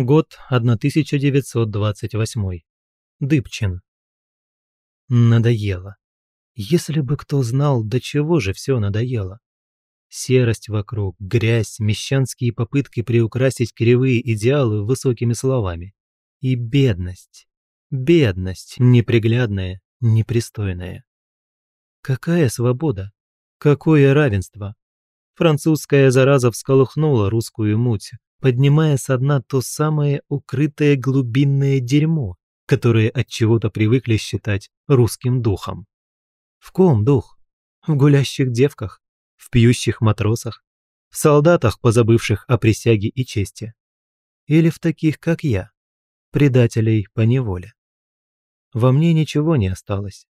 Год 1928. Дыбчин. Надоело. Если бы кто знал, до чего же все надоело. Серость вокруг, грязь, мещанские попытки приукрасить кривые идеалы высокими словами. И бедность. Бедность, неприглядная, непристойная. Какая свобода? Какое равенство? Французская зараза всколыхнула русскую муть, поднимая со дна то самое укрытое глубинное дерьмо, которое от чего-то привыкли считать русским духом. В ком дух? В гулящих девках, в пьющих матросах, в солдатах, позабывших о присяге и чести. Или в таких, как я, предателей по неволе. Во мне ничего не осталось.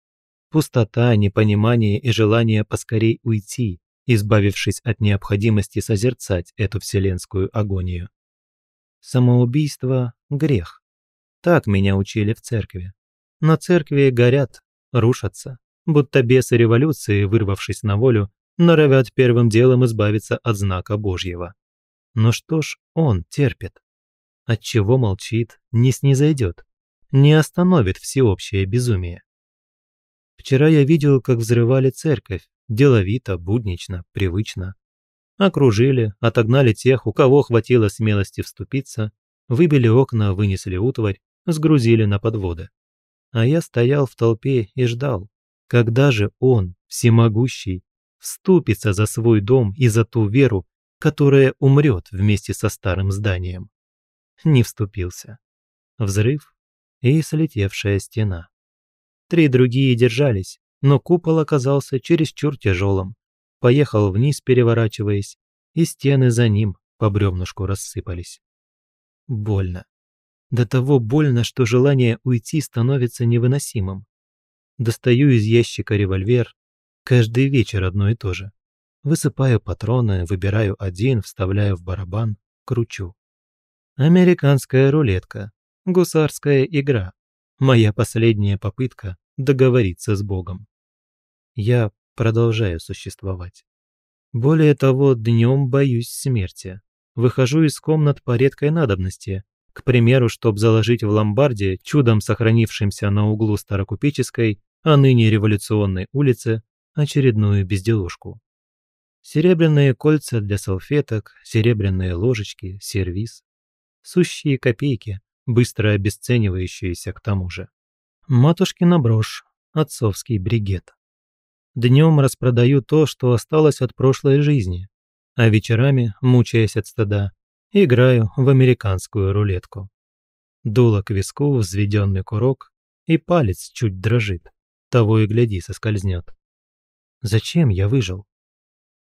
Пустота, непонимание и желание поскорей уйти, избавившись от необходимости созерцать эту вселенскую агонию. Самоубийство – грех. Так меня учили в церкви. Но церкви горят, рушатся, будто бесы революции, вырвавшись на волю, норовят первым делом избавиться от знака Божьего. Но что ж он терпит? Отчего молчит, не снизойдет, не остановит всеобщее безумие? Вчера я видел, как взрывали церковь, деловито, буднично, привычно. Окружили, отогнали тех, у кого хватило смелости вступиться, выбили окна, вынесли утварь, сгрузили на подводы. А я стоял в толпе и ждал, когда же он, всемогущий, вступится за свой дом и за ту веру, которая умрет вместе со старым зданием. Не вступился. Взрыв и слетевшая стена. Три другие держались, но купол оказался чересчур тяжелым. Поехал вниз, переворачиваясь, и стены за ним по бревнышку рассыпались. Больно. До того больно, что желание уйти становится невыносимым. Достаю из ящика револьвер, каждый вечер одно и то же. Высыпаю патроны, выбираю один, вставляю в барабан, кручу. Американская рулетка, гусарская игра. Моя последняя попытка договориться с Богом. Я продолжаю существовать. Более того, днем боюсь смерти. Выхожу из комнат по редкой надобности, к примеру, чтобы заложить в ломбарде, чудом сохранившемся на углу Старокупеческой, а ныне революционной улицы очередную безделушку. Серебряные кольца для салфеток, серебряные ложечки, сервиз. Сущие копейки, быстро обесценивающиеся к тому же. Матушкина брошь, отцовский бригет. Днем распродаю то, что осталось от прошлой жизни, а вечерами, мучаясь от стыда, играю в американскую рулетку. Дуло к виску, взведенный курок, и палец чуть дрожит, того и гляди соскользнет. Зачем я выжил?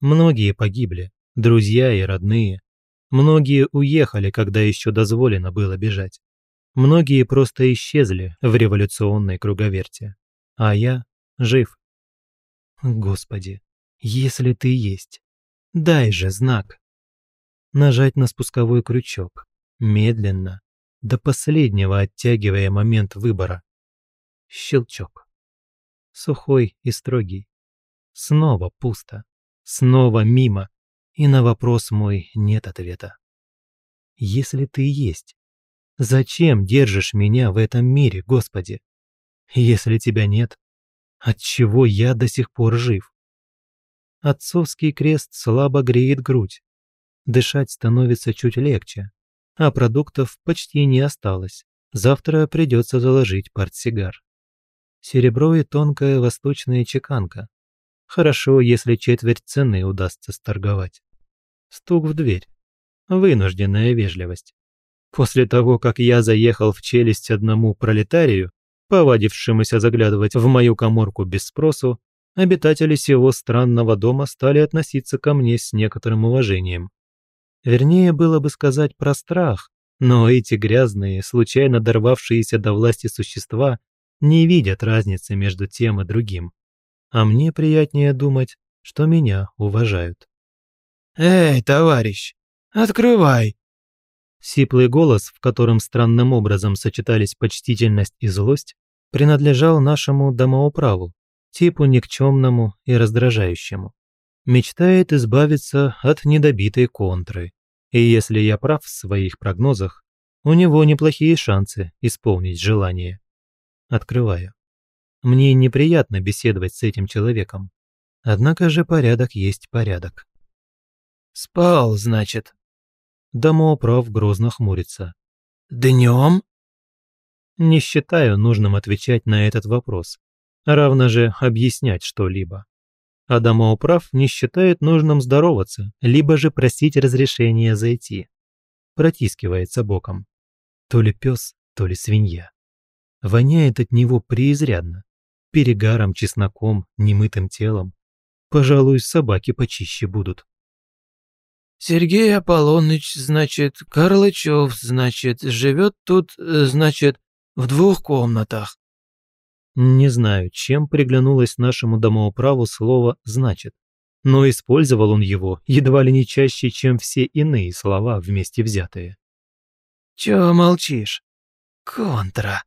Многие погибли, друзья и родные. Многие уехали, когда еще дозволено было бежать. Многие просто исчезли в революционной круговерте. А я жив. Господи, если ты есть, дай же знак. Нажать на спусковой крючок. Медленно, до последнего оттягивая момент выбора. Щелчок. Сухой и строгий. Снова пусто. Снова мимо. И на вопрос мой нет ответа. Если ты есть, Зачем держишь меня в этом мире, Господи? Если тебя нет, от чего я до сих пор жив? Отцовский крест слабо греет грудь. Дышать становится чуть легче, а продуктов почти не осталось. Завтра придется заложить портсигар. Серебро и тонкая восточная чеканка. Хорошо, если четверть цены удастся сторговать. Стук в дверь. Вынужденная вежливость. После того, как я заехал в челюсть одному пролетарию, повадившемуся заглядывать в мою коморку без спросу, обитатели сего странного дома стали относиться ко мне с некоторым уважением. Вернее, было бы сказать про страх, но эти грязные, случайно дорвавшиеся до власти существа не видят разницы между тем и другим. А мне приятнее думать, что меня уважают. «Эй, товарищ, открывай!» Сиплый голос, в котором странным образом сочетались почтительность и злость, принадлежал нашему домоуправу, типу никчемному и раздражающему. Мечтает избавиться от недобитой контры. И если я прав в своих прогнозах, у него неплохие шансы исполнить желание. Открываю. Мне неприятно беседовать с этим человеком. Однако же порядок есть порядок. «Спал, значит», Домоуправ грозно хмурится. «Днем?» Не считаю нужным отвечать на этот вопрос, равно же объяснять что-либо. А домоуправ не считает нужным здороваться, либо же просить разрешения зайти. Протискивается боком. То ли пес, то ли свинья. Воняет от него преизрядно. Перегаром, чесноком, немытым телом. Пожалуй, собаки почище будут. Сергей Аполлоныч, значит, Карлычев, значит, живет тут, э, значит, в двух комнатах. Не знаю, чем приглянулось нашему домоуправу слово «значит», но использовал он его едва ли не чаще, чем все иные слова вместе взятые. «Чё молчишь? Контра!»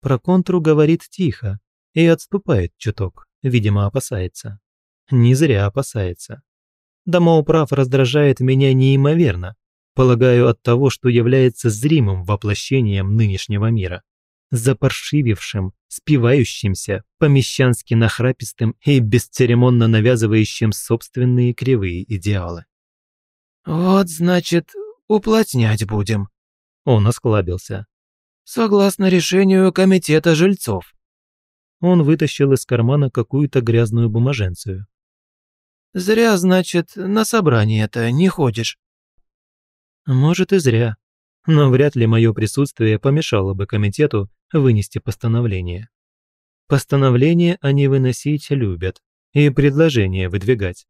Про контру говорит тихо и отступает чуток, видимо, опасается. Не зря опасается. Домоуправ раздражает меня неимоверно, полагаю от того, что является зримым воплощением нынешнего мира, запаршивившим, спивающимся, помещански нахрапистым и бесцеремонно навязывающим собственные кривые идеалы. «Вот, значит, уплотнять будем», – он осклабился. «Согласно решению комитета жильцов». Он вытащил из кармана какую-то грязную бумаженцию. Зря, значит, на собрание-то не ходишь». «Может, и зря. Но вряд ли мое присутствие помешало бы комитету вынести постановление. Постановление они выносить любят и предложения выдвигать.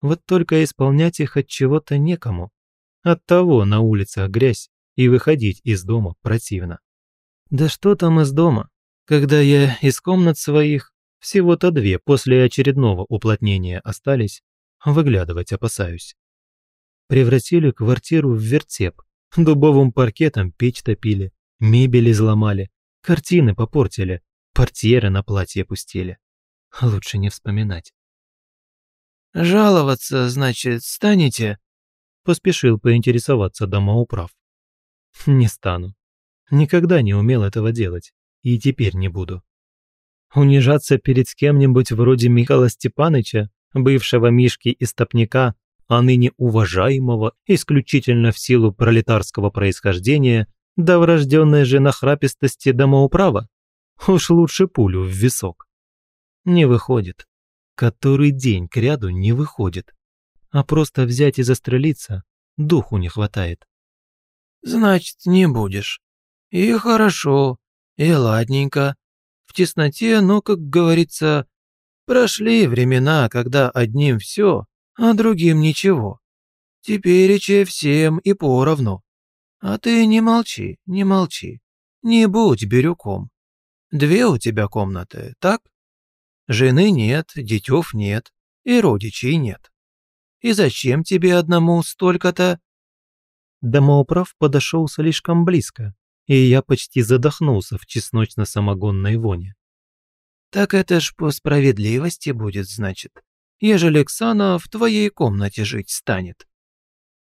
Вот только исполнять их от чего-то некому. От того на улицах грязь и выходить из дома противно. Да что там из дома, когда я из комнат своих всего-то две после очередного уплотнения остались. Выглядывать опасаюсь. Превратили квартиру в вертеп. Дубовым паркетом печь топили, мебель изломали, картины попортили, портьеры на платье пустили. Лучше не вспоминать. «Жаловаться, значит, станете?» Поспешил поинтересоваться домоуправ. «Не стану. Никогда не умел этого делать. И теперь не буду унижаться перед кем-нибудь вроде Михаила Степаныча, бывшего Мишки и Топника, а ныне уважаемого исключительно в силу пролетарского происхождения, да врожденной же нахрапистости домоуправа? Уж лучше пулю в висок. Не выходит. Который день к ряду не выходит. А просто взять и застрелиться духу не хватает. «Значит, не будешь. И хорошо, и ладненько», в тесноте, но, как говорится, прошли времена, когда одним все, а другим ничего. Тепереча всем и поровну. А ты не молчи, не молчи. Не будь бирюком. Две у тебя комнаты, так? Жены нет, детев нет, и родичей нет. И зачем тебе одному столько-то?» Домоуправ подошел слишком близко, и я почти задохнулся в чесночно-самогонной воне. «Так это ж по справедливости будет, значит, ежели Ксана в твоей комнате жить станет».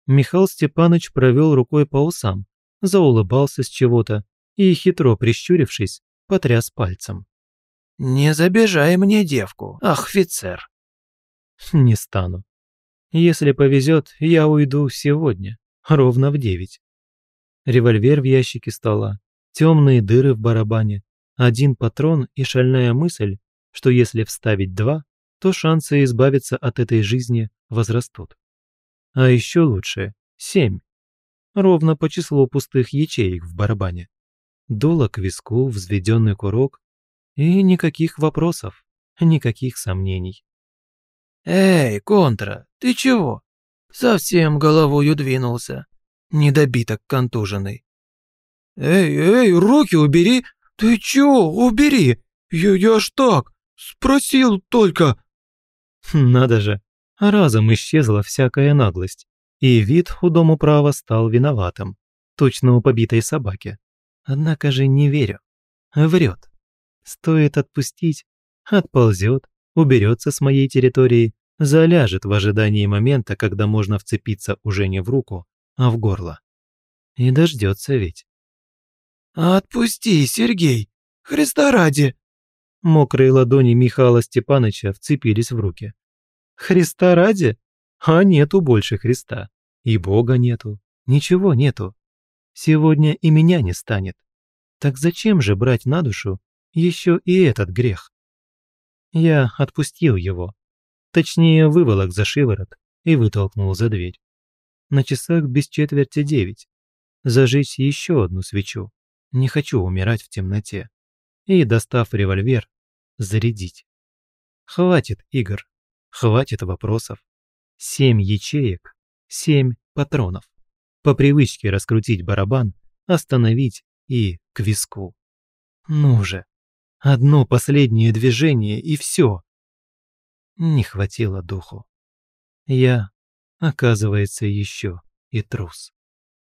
Михаил Степанович провел рукой по усам, заулыбался с чего-то и, хитро прищурившись, потряс пальцем. «Не забежай мне девку, ах, офицер!» «Не стану. Если повезет, я уйду сегодня, ровно в девять. Револьвер в ящике стола, темные дыры в барабане, один патрон и шальная мысль, что если вставить два, то шансы избавиться от этой жизни возрастут. А еще лучше – семь. Ровно по числу пустых ячеек в барабане. Дуло к виску, взведенный курок. И никаких вопросов, никаких сомнений. «Эй, Контра, ты чего? Совсем головою двинулся недобиток контуженный. «Эй, эй, руки убери! Ты чё, убери! Я, я ж так, спросил только!» Надо же, разом исчезла всякая наглость, и вид худому права стал виноватым, точно у побитой собаки. Однако же не верю. Врет. Стоит отпустить, отползет, уберется с моей территории, заляжет в ожидании момента, когда можно вцепиться уже не в руку, а в горло. И дождется ведь. «Отпусти, Сергей! Христа ради!» Мокрые ладони Михаила Степановича вцепились в руки. «Христа ради? А нету больше Христа. И Бога нету. Ничего нету. Сегодня и меня не станет. Так зачем же брать на душу еще и этот грех?» Я отпустил его. Точнее, выволок за шиворот и вытолкнул за дверь. На часах без четверти девять. Зажечь еще одну свечу. Не хочу умирать в темноте. И, достав револьвер, зарядить. Хватит игр. Хватит вопросов. Семь ячеек. Семь патронов. По привычке раскрутить барабан, остановить и к виску. Ну же. Одно последнее движение и все. Не хватило духу. Я оказывается еще и трус.